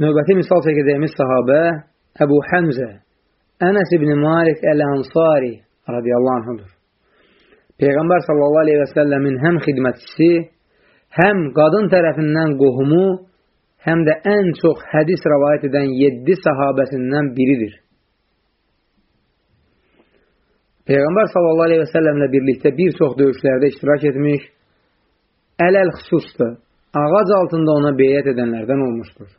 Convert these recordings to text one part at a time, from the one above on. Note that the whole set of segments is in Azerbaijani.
Növbəti misal çəkəcəyimiz sahabə Əbu Həmzə Ənəs ibn Malik Əl-Ansari radiyallahu anhudur. Peyğəmbər sallallahu aleyhi və səlləmin həm xidmətçisi, həm qadın tərəfindən qohumu, həm də ən çox hədis rəvayət edən 7 sahabəsindən biridir. Peyğəmbər sallallahu aleyhi və səlləmlə birlikdə bir çox döyüşlərdə iştirak etmiş, ələl xüsusdur, ağac altında ona beyət edənlərdən olmuşdur.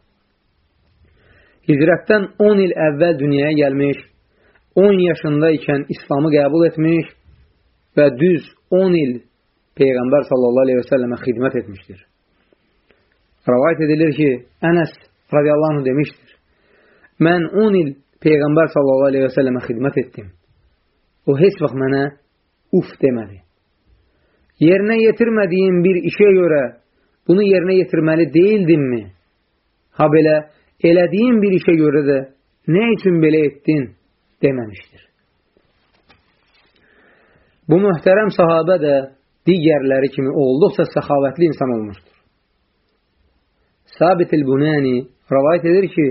Hicrətdən 10 il əvvəl dünyaya gəlmiş, 10 yaşında ikən İslamı qəbul etmiş və düz 10 il Peyğəmbər sallallahu aleyhi və səlləmə xidmət etmişdir. Rəvayət edilir ki, Ənəs radiyallahu anh demişdir, mən 10 il Peyğəmbər sallallahu aleyhi və səlləmə xidmət etdim. O heç vaxt mənə uf demədi. Yerinə yetirmədiyim bir işə görə bunu yerinə yetirməli deyildimmi? Ha belə, elədiyim bir işə görə də nə üçün belə etdin deməmişdir. Bu möhtərəm sahabə də digərləri kimi olduqca səxavətli insan olmuşdur. Sabit el-Bunani rəvayət edir ki,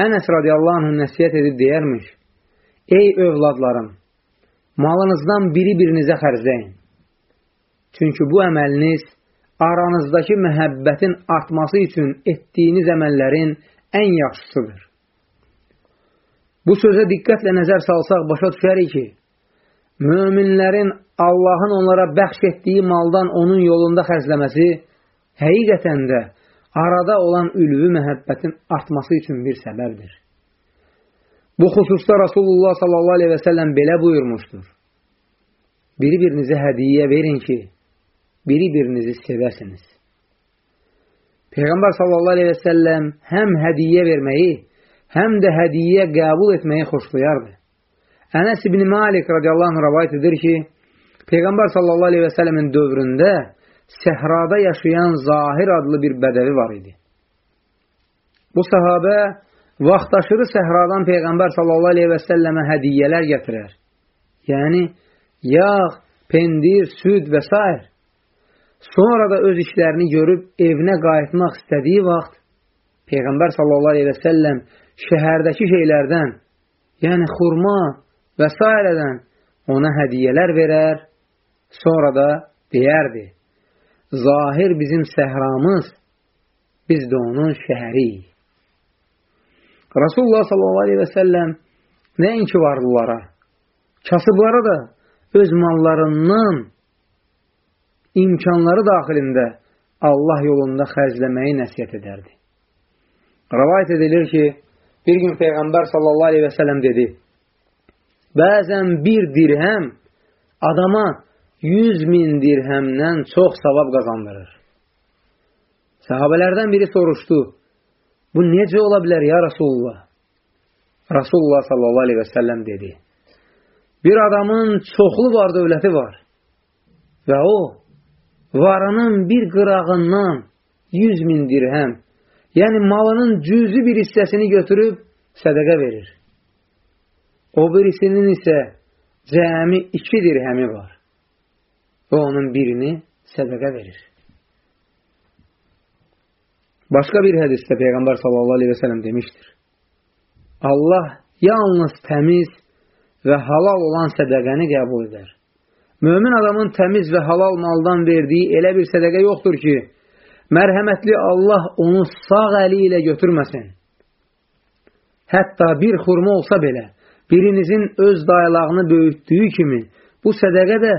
Ənəs radiyallahu anh nəsiyyət edib deyərmiş, Ey övladlarım, malınızdan biri-birinizə xərcləyin. Çünki bu əməliniz aranızdakı məhəbbətin artması üçün etdiyiniz əməllərin ən yaxşısıdır. Bu sözə diqqətlə nəzər salsaq başa düşərik ki, möminlərin Allahın onlara bəxş etdiyi maldan onun yolunda xərcləməsi həqiqətən də arada olan ülvü məhəbbətin artması üçün bir səbəbdir. Bu xüsusda Rasulullah sallallahu aleyhi və səlləm belə buyurmuşdur. Biri-birinizə hədiyyə verin ki, biri-birinizi sevəsiniz. Peyğəmbər sallallahu aleyhi və səlləm həm hədiyyə verməyi, həm də hədiyyə qəbul etməyi xoşlayardı. Ənəs ibn Malik radiyallahu anh rəvayət edir ki, Peyğəmbər sallallahu aleyhi və səlləmin dövründə səhrada yaşayan Zahir adlı bir bədəvi var idi. Bu səhabə vaxtaşırı səhradan Peyğəmbər sallallahu aleyhi və səlləmə hədiyyələr gətirər. Yəni, yağ, pendir, süd və s. Sonra da öz işlərini görüb evinə qayıtmaq istədiyi vaxt Peyğəmbər sallallahu aleyhi və səlləm şəhərdəki şeylərdən, yəni xurma və s. ona hədiyyələr verər, sonra da deyərdi, zahir bizim səhramız, biz də onun şəhəriyik. Rasulullah sallallahu aleyhi və səlləm nəinki varlılara, kasıblara da öz mallarından imkanları daxilində Allah yolunda xərcləməyi nəsiyyət edərdi. Rəvayət edilir ki, bir gün Peyğəmbər sallallahu aleyhi və sələm dedi, bəzən bir dirhəm adama 100 min dirhəmdən çox savab qazandırır. Səhabələrdən biri soruşdu, bu necə ola bilər ya Rasulullah? Rasulullah sallallahu aleyhi və səlləm dedi, bir adamın çoxlu var dövləti var və o varının bir qırağından 100 min dirhəm, yəni malının cüzü bir hissəsini götürüb sədəqə verir. O birisinin isə cəmi 2 dirhəmi var və onun birini sədəqə verir. Başqa bir hədisdə Peyğəmbər sallallahu aleyhi və sələm demişdir. Allah yalnız təmiz və halal olan sədəqəni qəbul edər. Mömin adamın təmiz və halal maldan verdiyi elə bir sədəqə yoxdur ki, mərhəmətli Allah onu sağ əli ilə götürməsin. Hətta bir xurma olsa belə, birinizin öz dayalağını böyütdüyü kimi, bu sədəqə də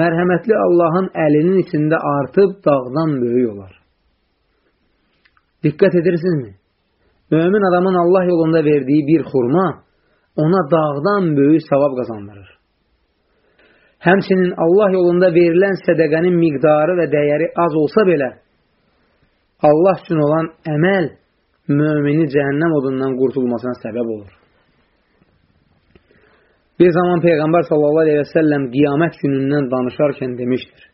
mərhəmətli Allahın əlinin içində artıb dağdan böyük olar. Diqqət edirsinizmi? Mömin adamın Allah yolunda verdiyi bir xurma ona dağdan böyük savab qazandırır. Həmçinin Allah yolunda verilən sədəqənin miqdarı və dəyəri az olsa belə, Allah üçün olan əməl mümini cəhənnəm odundan qurtulmasına səbəb olur. Bir zaman Peyğəmbər sallallahu aleyhi və səlləm qiyamət günündən danışarkən demişdir.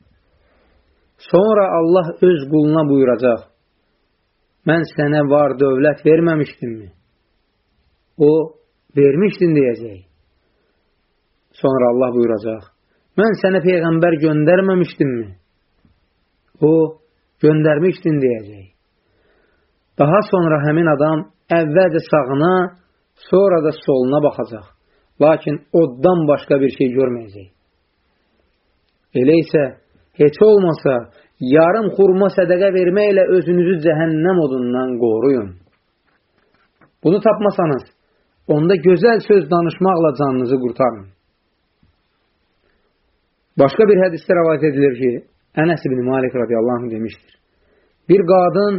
Sonra Allah öz quluna buyuracaq, mən sənə var dövlət verməmişdimmi? O, vermişdin deyəcək. Sonra Allah buyuracaq, mən sənə Peyğəmbər göndərməmişdimmi? O, göndərmişdin deyəcək. Daha sonra həmin adam əvvəlcə sağına, sonra da soluna baxacaq. Lakin oddan başqa bir şey görməyəcək. Elə isə heç olmasa yarım xurma sədəqə verməklə özünüzü cəhənnəm odundan qoruyun. Bunu tapmasanız, onda gözəl söz danışmaqla canınızı qurtarın. Başqa bir hədisdə rəvayət edilir ki, Ənəs ibn Malik radiyallahu anh demişdir. Bir qadın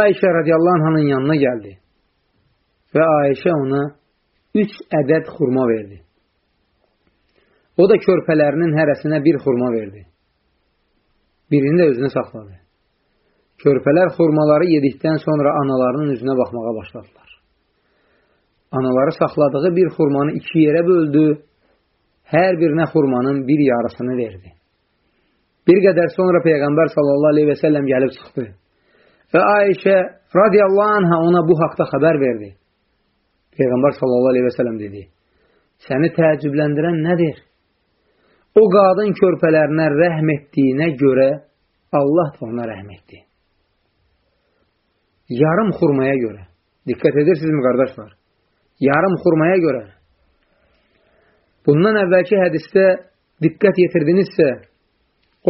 Ayşə radiyallahu anh'ın yanına gəldi və Ayşə ona üç ədəd xurma verdi. O da körpələrinin hərəsinə bir xurma verdi. Birini də özünə saxladı. Körpələr xurmaları yedikdən sonra analarının üzünə baxmağa başladılar. Anaları saxladığı bir xurmanı iki yerə böldü, hər birinə xurmanın bir yarısını verdi. Bir qədər sonra Peyğəmbər sallallahu aleyhi və səlləm gəlib çıxdı və Ayşə radiyallahu anhə ona bu haqda xəbər verdi. Peyğəmbər sallallahu aleyhi və səlləm dedi, səni təəccübləndirən nədir? O qadın körpələrinə rəhm etdiyinə görə Allah da ona rəhm etdi. Yarım xurmaya görə. Diqqət edirsinizmi, qardaşlar? Yarım xurmaya görə. Bundan əvvəlki hədisdə diqqət yetirdinizsə,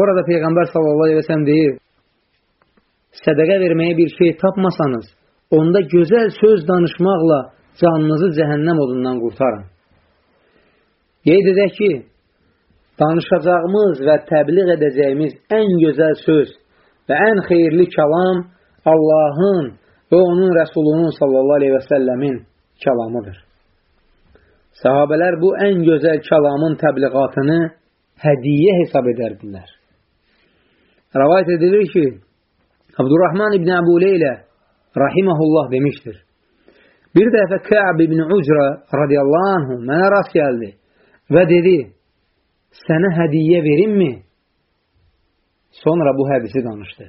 orada Peyğəmbər sallallahu aleyhi və sələm deyir, sədəqə verməyə bir şey tapmasanız, onda gözəl söz danışmaqla canınızı cəhənnəm odundan qurtarın. Qeyd edək ki, danışacağımız və təbliğ edəcəyimiz ən gözəl söz və ən xeyirli kəlam Allahın və onun Rəsulunun sallallahu aleyhi və səlləmin kəlamıdır. Sahabələr bu ən gözəl kəlamın təbliğatını hədiyə hesab edərdilər. Rəvayət edilir ki, Abdurrahman ibn Əbu Leylə rahiməhullah demişdir. Bir dəfə Kəb ibn Ucra radiyallahu anhu mənə rast gəldi və dedi, sənə hədiyyə verimmi? Sonra bu hədisi danışdı.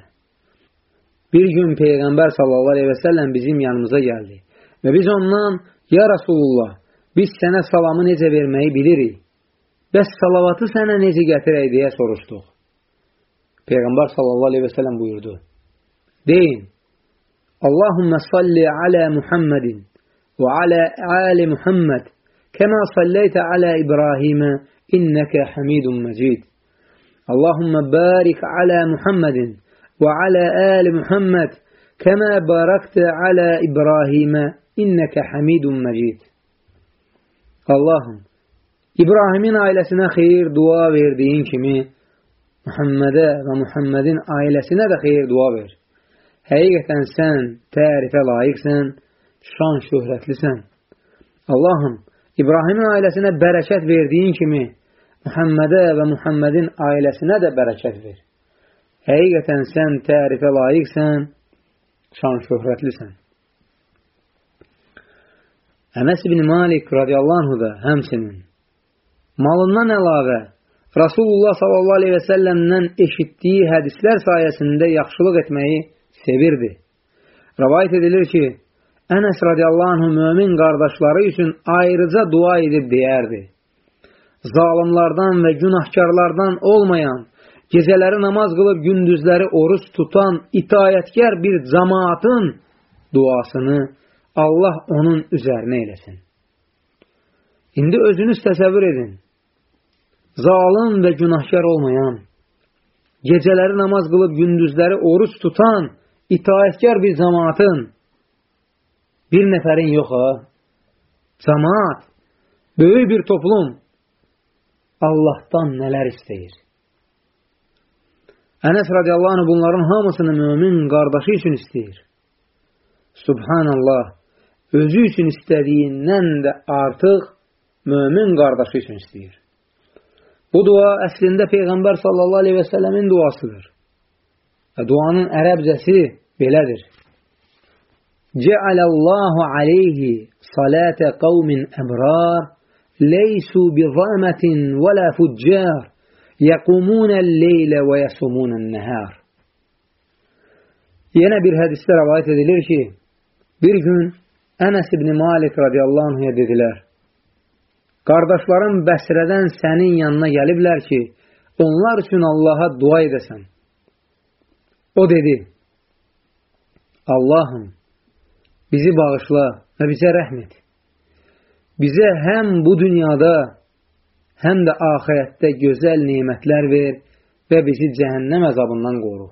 Bir gün Peyğəmbər sallallahu aleyhi və səlləm bizim yanımıza gəldi və biz ondan, ya Rasulullah, biz sənə salamı necə verməyi bilirik. Bəs salavatı sənə necə gətirək deyə soruşduq. Peyğəmbər sallallahu aleyhi və səlləm buyurdu. Deyin, Allahümmə salli alə Muhammedin və alə ali Muhammed kəmə salləytə alə İbrahimə innəkə hamidun məcid. Allahümmə barik alə Muhammedin və alə ali Muhammed kəmə barakta alə İbrahimə innəkə hamidun məcid. Allahım, İbrahimin ailəsinə xeyir dua verdiyin kimi, Muhammedə və Muhammedin ailəsinə də xeyir dua ver. Həqiqətən sən tərifə layiqsən, şan şöhrətlisən. Allahım, İbrahimin ailəsinə bərəkət verdiyin kimi, Muhammedə və Muhammedin ailəsinə də bərəkət ver. Həqiqətən sən tərifə layiqsən, şan şöhrətlisən. Ənəs ibn Malik radiyallahu anhu da həmsinin malından əlavə Rasulullah sallallahu aleyhi və səlləmdən eşitdiyi hədislər sayəsində yaxşılıq etməyi sevirdi. Rəvayət edilir ki, Ənəs radiyallahu anhu mömin qardaşları üçün ayrıca dua edib deyərdi. Zalimlardan və günahkarlardan olmayan, gecələri namaz qılıb gündüzləri oruç tutan, itayətkər bir cəmaatın duasını Allah onun üzərinə eləsin. İndi özünüz təsəvvür edin. Zalim və günahkar olmayan, gecələri namaz qılıb gündüzləri oruç tutan, itaətkar bir cəmaatın bir nəfərin yox ha. Cəmaat, böyük bir toplum Allahdan nələr istəyir. Ənəs radiyallahu anh bunların hamısını mümin qardaşı üçün istəyir. Subhanallah, özü üçün istədiyindən də artıq mömin qardaşı üçün istəyir. Bu dua əslində Peyğəmbər sallallahu aleyhi və sələmin duasıdır. Və duanın ərəbcəsi belədir. Cəaləllahu aleyhi salətə qavmin əbrar leysu bi zəmətin və lə fuccar yəqumunəl leylə və yəsumunən nəhər. Yenə bir hədisdə rəvayət edilir ki, bir gün Ənəs ibn Malik radiyallahu anhaya dedilər, qardaşlarım Bəsrədən sənin yanına gəliblər ki, onlar üçün Allaha dua edəsən. O dedi, Allahım, bizi bağışla və bizə rəhm et. Bizə həm bu dünyada, həm də axirətdə gözəl nemətlər ver və bizi cəhənnəm əzabından qoru.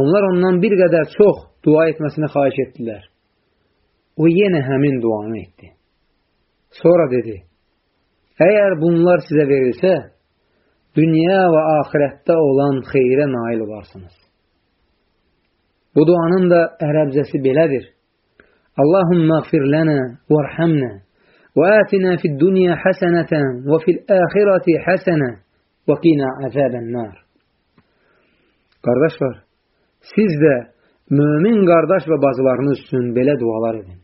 Onlar ondan bir qədər çox dua etməsini xahiş etdilər. O yenə həmin duanı etdi. Sonra dedi, əgər bunlar sizə verilsə, dünya və axirətdə olan xeyrə nail olarsınız. Bu duanın da ərəbcəsi belədir. Allahumma gfir lənə vərhəmnə və ətinə fid dünya həsənətən və fil əxirəti həsənə və qina əzəbən nar. Qardaşlar, siz də mömin qardaş və bacılarınız üçün belə dualar edin.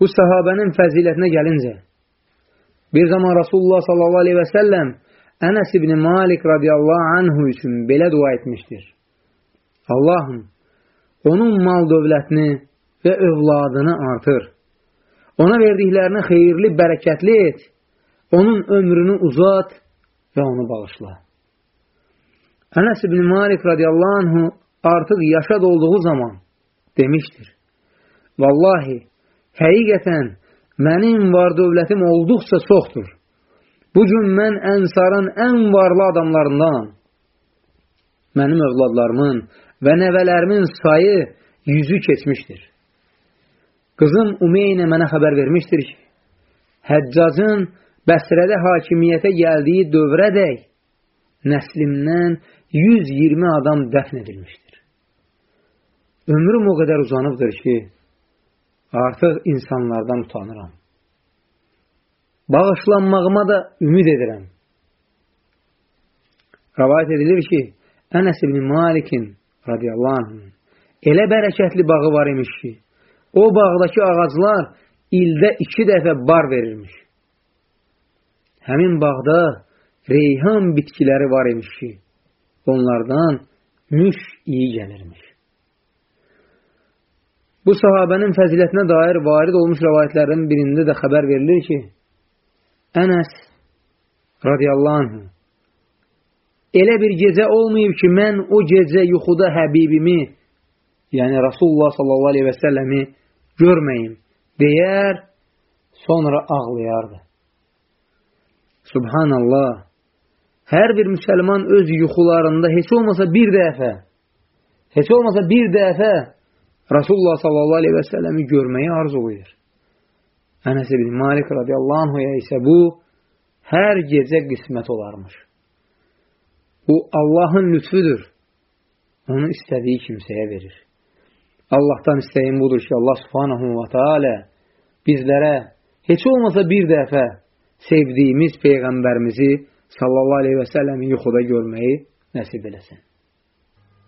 Bu sahabənin fəzilətinə gəlincə, bir zaman Rasulullah sallallahu aleyhi və səlləm Ənəs ibn Malik radiyallahu anhu üçün belə dua etmişdir. Allahım, onun mal dövlətini və övladını artır. Ona verdiklərini xeyirli, bərəkətli et. Onun ömrünü uzat və onu bağışla. Ənəs ibn Malik radiyallahu anhu artıq yaşad olduğu zaman demişdir. Vallahi, həqiqətən mənim var dövlətim olduqca çoxdur. Bugün mən ənsarın ən varlı adamlarından, mənim övladlarımın və nəvələrimin sayı yüzü keçmişdir. Qızım Umeynə mənə xəbər vermişdir ki, Həccacın Bəsrədə hakimiyyətə gəldiyi dövrədək nəslimdən 120 adam dəfn edilmişdir. Ömrüm o qədər uzanıbdır ki, artıq insanlardan utanıram. Bağışlanmağıma da ümid edirəm. Rəvayət edilir ki, Ənəs ibn Malikin radiyallahu anh elə bərəkətli bağı var imiş ki, o bağdakı ağaclar ildə iki dəfə bar verirmiş. Həmin bağda reyhan bitkiləri var imiş ki, onlardan müş iyi gəlirmiş. Bu sahabənin fəzilətinə dair varid olmuş rəvayətlərdən birində də xəbər verilir ki, Ənəs radiyallahu anh elə bir gecə olmayıb ki, mən o gecə yuxuda Həbibimi, yəni Rasulullah sallallahu aleyhi və səlləmi görməyim deyər, sonra ağlayardı. Subhanallah, hər bir müsəlman öz yuxularında heç olmasa bir dəfə, heç olmasa bir dəfə Rasulullah sallallahu aleyhi və səlləmi görməyi arzulayır. Ənəs ibn Malik radiyallahu anhuya isə bu hər gecə qismət olarmış. Bu Allahın lütfüdür. Onu istədiyi kimsəyə verir. Allahdan istəyim budur ki, Allah subhanahu wa ta'ala bizlərə heç olmasa bir dəfə sevdiyimiz Peyğəmbərimizi sallallahu aleyhi və səlləmi yuxuda görməyi nəsib eləsin.